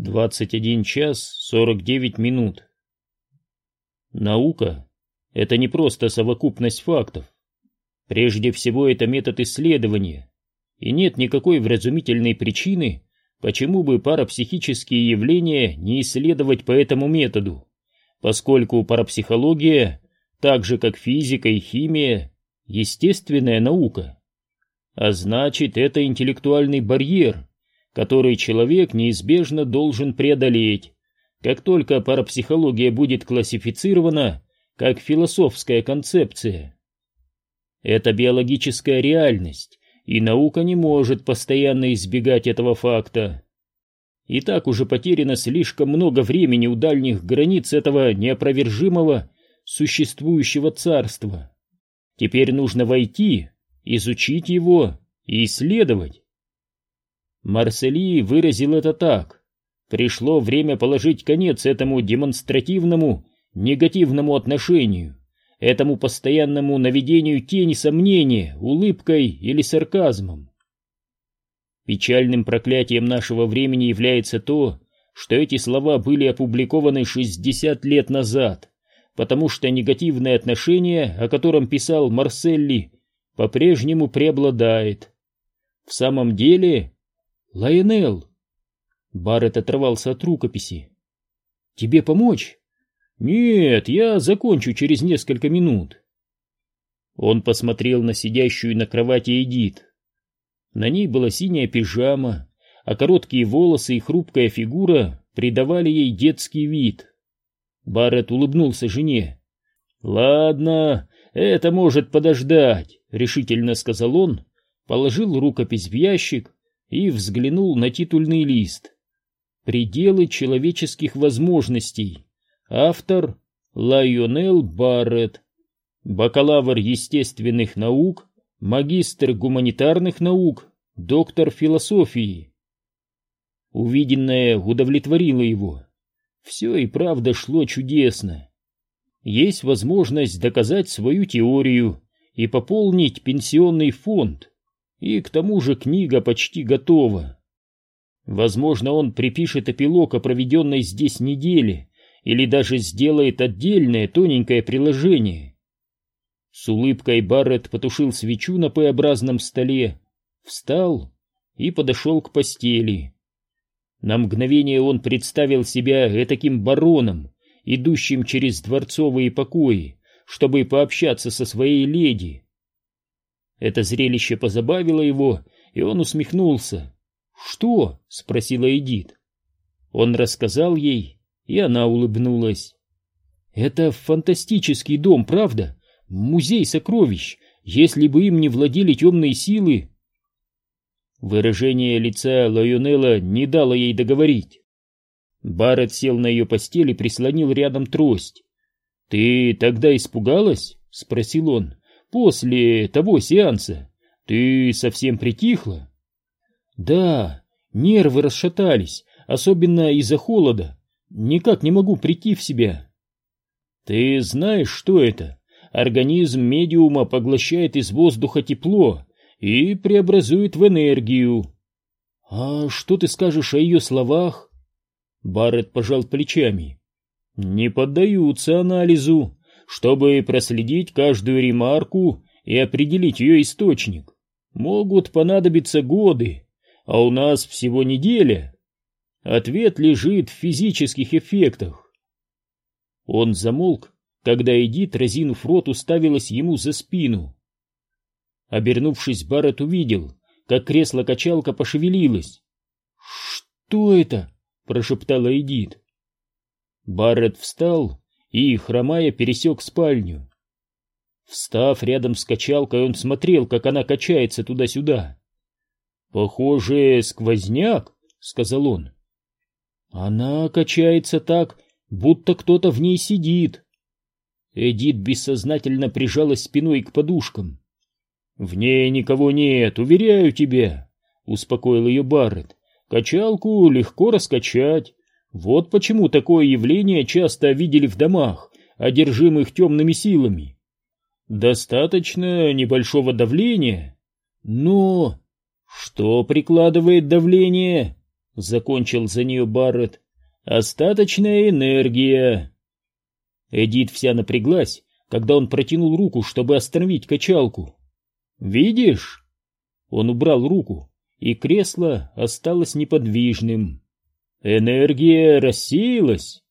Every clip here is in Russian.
21 час 49 минут. Наука — это не просто совокупность фактов. Прежде всего, это метод исследования, и нет никакой вразумительной причины, почему бы парапсихические явления не исследовать по этому методу, поскольку парапсихология, так же как физика и химия, естественная наука. А значит, это интеллектуальный барьер, который человек неизбежно должен преодолеть, как только парапсихология будет классифицирована как философская концепция. Это биологическая реальность, и наука не может постоянно избегать этого факта. И так уже потеряно слишком много времени у дальних границ этого неопровержимого существующего царства. Теперь нужно войти, изучить его и исследовать. Марсели выразил это так. Пришло время положить конец этому демонстративному, негативному отношению, этому постоянному наведению тени сомнения, улыбкой или сарказмом. Печальным проклятием нашего времени является то, что эти слова были опубликованы 60 лет назад, потому что негативное отношение, о котором писал Марселли, по-прежнему преобладает. В самом деле, Лайонел. Барретт оторвался от рукописи. Тебе помочь? Нет, я закончу через несколько минут. Он посмотрел на сидящую на кровати Эдит. На ней была синяя пижама, а короткие волосы и хрупкая фигура придавали ей детский вид. Барретт улыбнулся жене. «Ладно, это может подождать», — решительно сказал он, положил рукопись в ящик и взглянул на титульный лист. «Пределы человеческих возможностей». Автор Лайонел Барретт. Бакалавр естественных наук, магистр гуманитарных наук, доктор философии. Увиденное удовлетворило его. Все и правда шло чудесно. Есть возможность доказать свою теорию и пополнить пенсионный фонд. И к тому же книга почти готова. Возможно, он припишет эпилог о проведенной здесь неделе или даже сделает отдельное тоненькое приложение. С улыбкой Барретт потушил свечу на П-образном столе, встал и подошел к постели. На мгновение он представил себя этаким бароном, идущим через дворцовые покои, чтобы пообщаться со своей леди. Это зрелище позабавило его, и он усмехнулся. «Что?» — спросила Эдит. Он рассказал ей, и она улыбнулась. «Это фантастический дом, правда? Музей сокровищ. Если бы им не владели темные силы...» Выражение лица Лайонелла не дало ей договорить. Барретт сел на ее постель и прислонил рядом трость. «Ты тогда испугалась?» — спросил он. После того сеанса ты совсем притихла? Да, нервы расшатались, особенно из-за холода. Никак не могу прийти в себя. Ты знаешь, что это? Организм медиума поглощает из воздуха тепло и преобразует в энергию. А что ты скажешь о ее словах? Барретт пожал плечами. Не поддаются анализу чтобы проследить каждую ремарку и определить ее источник. Могут понадобиться годы, а у нас всего неделя. Ответ лежит в физических эффектах. Он замолк, когда Эдит, разинув рот, уставилась ему за спину. Обернувшись, Барретт увидел, как кресло-качалка пошевелилось. «Что это?» — прошептала Эдит. Барретт встал и, хромая, пересек спальню. Встав рядом с качалкой, он смотрел, как она качается туда-сюда. «Похоже, сквозняк», — сказал он. «Она качается так, будто кто-то в ней сидит». Эдит бессознательно прижалась спиной к подушкам. «В ней никого нет, уверяю тебя», — успокоил ее Барретт. «Качалку легко раскачать. Вот почему такое явление часто видели в домах, одержимых темными силами. Достаточно небольшого давления. Но что прикладывает давление? закончил за нее Барретт. Остаточная энергия. Эдит вся напряглась, когда он протянул руку, чтобы остановить качалку. «Видишь?» Он убрал руку, и кресло осталось неподвижным. Энергия рассеялась.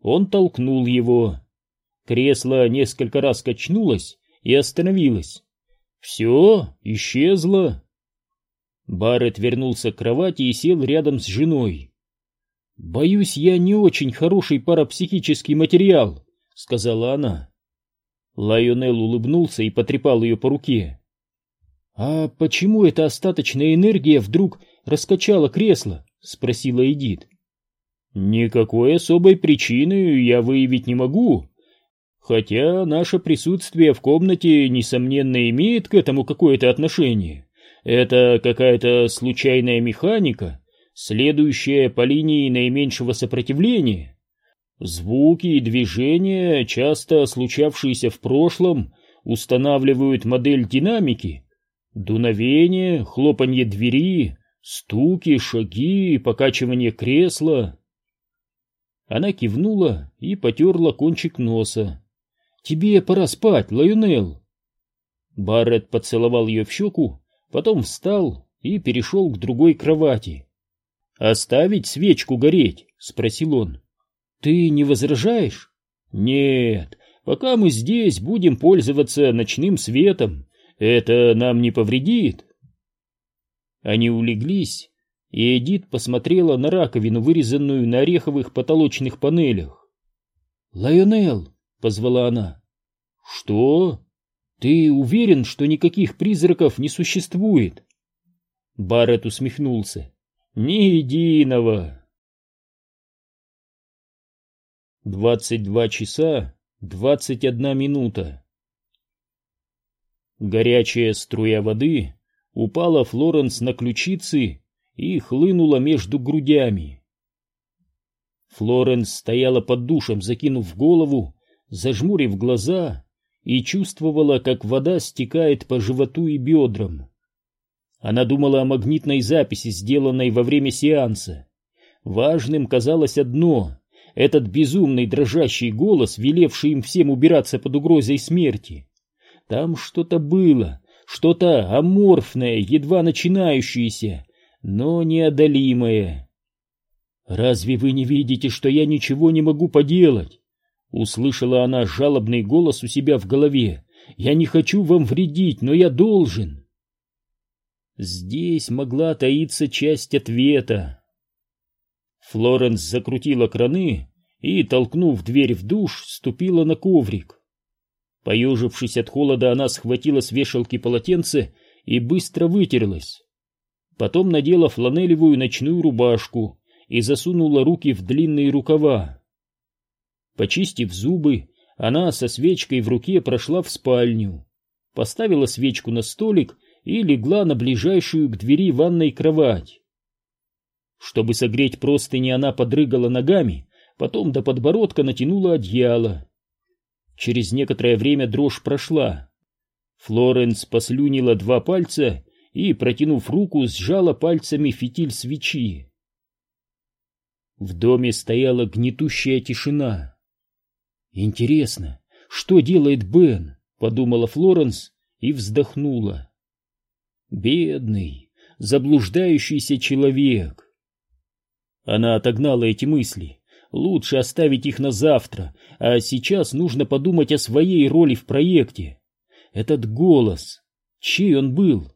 Он толкнул его. Кресло несколько раз качнулось и остановилось. Все исчезло. Барретт вернулся к кровати и сел рядом с женой. «Боюсь, я не очень хороший парапсихический материал», — сказала она. Лайонел улыбнулся и потрепал ее по руке. «А почему эта остаточная энергия вдруг раскачала кресло?» — спросила Эдит. «Никакой особой причины я выявить не могу, хотя наше присутствие в комнате, несомненно, имеет к этому какое-то отношение. Это какая-то случайная механика, следующая по линии наименьшего сопротивления. Звуки и движения, часто случавшиеся в прошлом, устанавливают модель динамики. Дуновение, хлопанье двери, стуки, шаги, покачивание кресла. Она кивнула и потерла кончик носа. «Тебе пора спать, Лайонел!» Барретт поцеловал ее в щеку, потом встал и перешел к другой кровати. «Оставить свечку гореть?» — спросил он. «Ты не возражаешь?» «Нет, пока мы здесь будем пользоваться ночным светом, это нам не повредит». Они улеглись, и Эдит посмотрела на раковину, вырезанную на ореховых потолочных панелях. «Лайонел!» — позвала она. «Что? Ты уверен, что никаких призраков не существует?» Барретт усмехнулся. Ни единого. Двадцать два часа двадцать одна минута. Горячая струя воды упала Флоренс на ключицы и хлынула между грудями. Флоренс стояла под душем, закинув голову, зажмурив глаза и чувствовала, как вода стекает по животу и бедрам. Она думала о магнитной записи, сделанной во время сеанса. Важным казалось одно — этот безумный дрожащий голос, велевший им всем убираться под угрозой смерти. Там что-то было, что-то аморфное, едва начинающееся, но неодолимое. «Разве вы не видите, что я ничего не могу поделать?» Услышала она жалобный голос у себя в голове. «Я не хочу вам вредить, но я должен». Здесь могла таиться часть ответа. Флоренс закрутила краны и, толкнув дверь в душ, ступила на коврик. Поежившись от холода, она схватила с вешалки полотенце и быстро вытерлась. Потом надела фланелевую ночную рубашку и засунула руки в длинные рукава. Почистив зубы, она со свечкой в руке прошла в спальню, поставила свечку на столик и легла на ближайшую к двери ванной кровать. Чтобы согреть простыни, она подрыгала ногами, потом до подбородка натянула одеяло. Через некоторое время дрожь прошла. Флоренс послюнила два пальца и, протянув руку, сжала пальцами фитиль свечи. В доме стояла гнетущая тишина. «Интересно, что делает Бен?» — подумала Флоренс и вздохнула. Бедный, заблуждающийся человек. Она отогнала эти мысли. Лучше оставить их на завтра, а сейчас нужно подумать о своей роли в проекте. Этот голос, чей он был?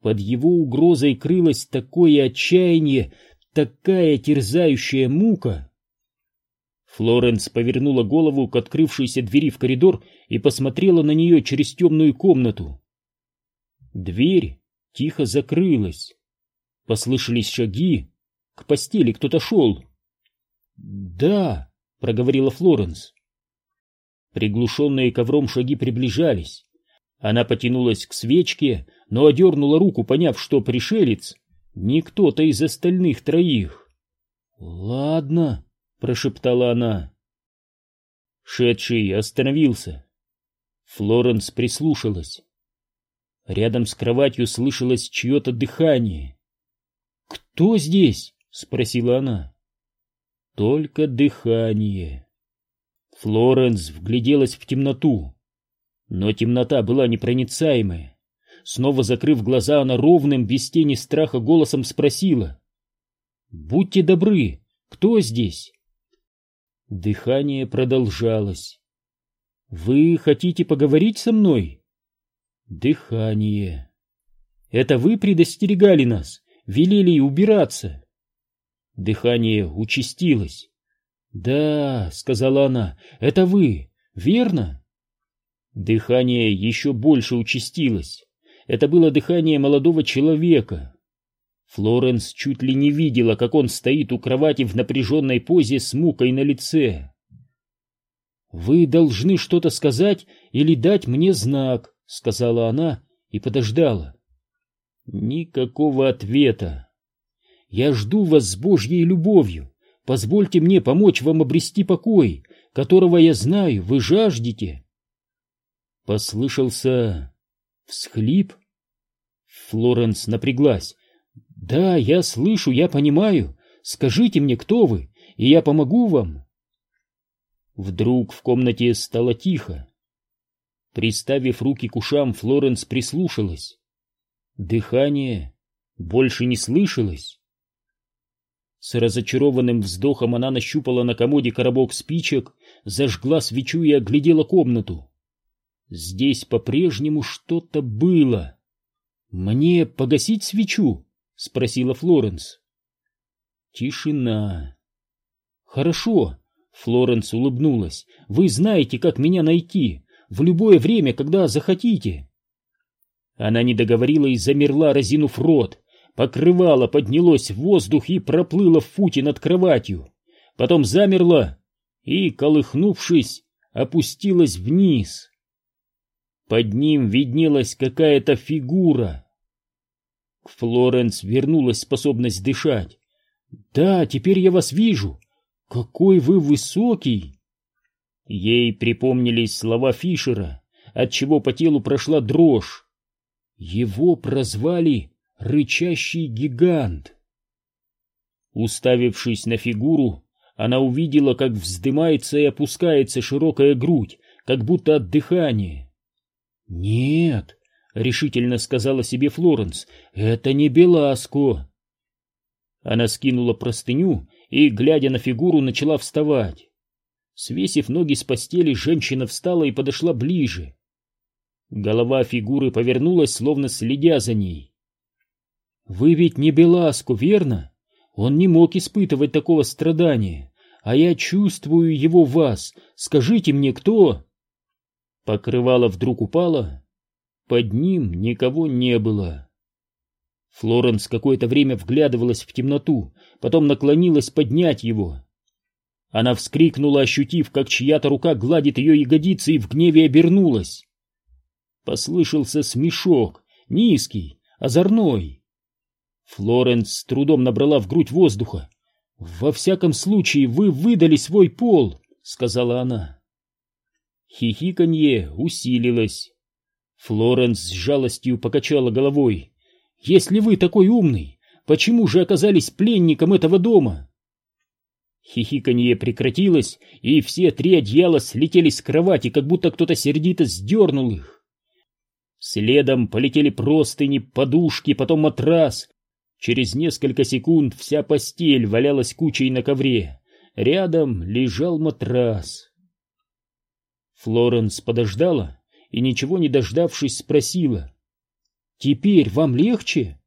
Под его угрозой крылось такое отчаяние, такая терзающая мука. Флоренс повернула голову к открывшейся двери в коридор и посмотрела на нее через темную комнату. Дверь тихо закрылась. Послышались шаги. К постели кто-то шел. «Да», — проговорила Флоренс. Приглушенные ковром шаги приближались. Она потянулась к свечке, но одернула руку, поняв, что пришелец не кто-то из остальных троих. «Ладно», — прошептала она. Шедший остановился. Флоренс прислушалась. Рядом с кроватью слышалось чье-то дыхание. «Кто здесь?» — спросила она. «Только дыхание». Флоренс вгляделась в темноту, но темнота была непроницаемая. Снова закрыв глаза, она ровным, без тени страха голосом спросила. «Будьте добры, кто здесь?» Дыхание продолжалось. «Вы хотите поговорить со мной?» Дыхание. «Это вы предостерегали нас, велели убираться?» Дыхание участилось. «Да», — сказала она, — «это вы, верно?» Дыхание еще больше участилось. Это было дыхание молодого человека. Флоренс чуть ли не видела, как он стоит у кровати в напряженной позе с мукой на лице. «Вы должны что-то сказать или дать мне знак», — сказала она и подождала. Никакого ответа. «Я жду вас с Божьей любовью. Позвольте мне помочь вам обрести покой, которого я знаю, вы жаждете». Послышался всхлип. Флоренс напряглась. «Да, я слышу, я понимаю. Скажите мне, кто вы, и я помогу вам». Вдруг в комнате стало тихо. Приставив руки к ушам, Флоренс прислушалась. Дыхание больше не слышалось. С разочарованным вздохом она нащупала на комоде коробок спичек, зажгла свечу и оглядела комнату. Здесь по-прежнему что-то было. «Мне погасить свечу?» — спросила Флоренс. Тишина. «Хорошо», — Флоренс улыбнулась. «Вы знаете, как меня найти, в любое время, когда захотите». Она не договорила и замерла, разинув рот. Покрывало поднялось в воздух и проплыло в футе над кроватью. Потом замерла и, колыхнувшись, опустилась вниз. Под ним виднелась какая-то фигура. К Флоренс вернулась способность дышать. «Да, теперь я вас вижу. Какой вы высокий!» Ей припомнились слова Фишера, отчего по телу прошла дрожь. Его прозвали рычащий гигант. Уставившись на фигуру, она увидела, как вздымается и опускается широкая грудь, как будто от дыхания. «Нет», — решительно сказала себе Флоренс, — «это не Беласко». Она скинула простыню и, глядя на фигуру, начала вставать. Свесив ноги с постели, женщина встала и подошла ближе. Голова фигуры повернулась, словно следя за ней. Вы ведь не Беласку, верно? Он не мог испытывать такого страдания, а я чувствую его в вас. Скажите мне, кто? Покрывало вдруг упало. Под ним никого не было. Флоренс какое-то время вглядывалась в темноту, потом наклонилась поднять его. Она вскрикнула, ощутив, как чья-то рука гладит ее ягодицы и в гневе обернулась. Послышался смешок, низкий, озорной. Флоренс с трудом набрала в грудь воздуха. «Во всяком случае, вы выдали свой пол», — сказала она. Хихиканье усилилось. Флоренс с жалостью покачала головой. «Если вы такой умный, почему же оказались пленником этого дома?» Хихиканье прекратилось, и все три одеяла слетели с кровати, как будто кто-то сердито сдернул их. Следом полетели простыни, подушки, потом матрас, Через несколько секунд вся постель валялась кучей на ковре. Рядом лежал матрас. Флоренс подождала и, ничего не дождавшись, спросила. «Теперь вам легче?»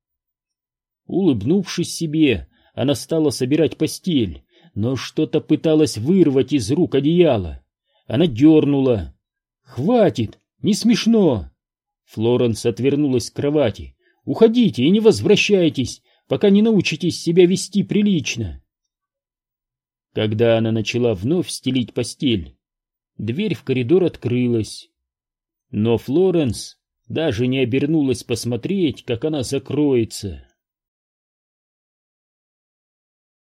Улыбнувшись себе, она стала собирать постель, но что-то пыталась вырвать из рук одеяла. Она дернула. «Хватит! Не смешно!» Флоренс отвернулась к кровати. «Уходите и не возвращайтесь! пока не научитесь себя вести прилично. Когда она начала вновь стелить постель, дверь в коридор открылась. Но Флоренс даже не обернулась посмотреть, как она закроется.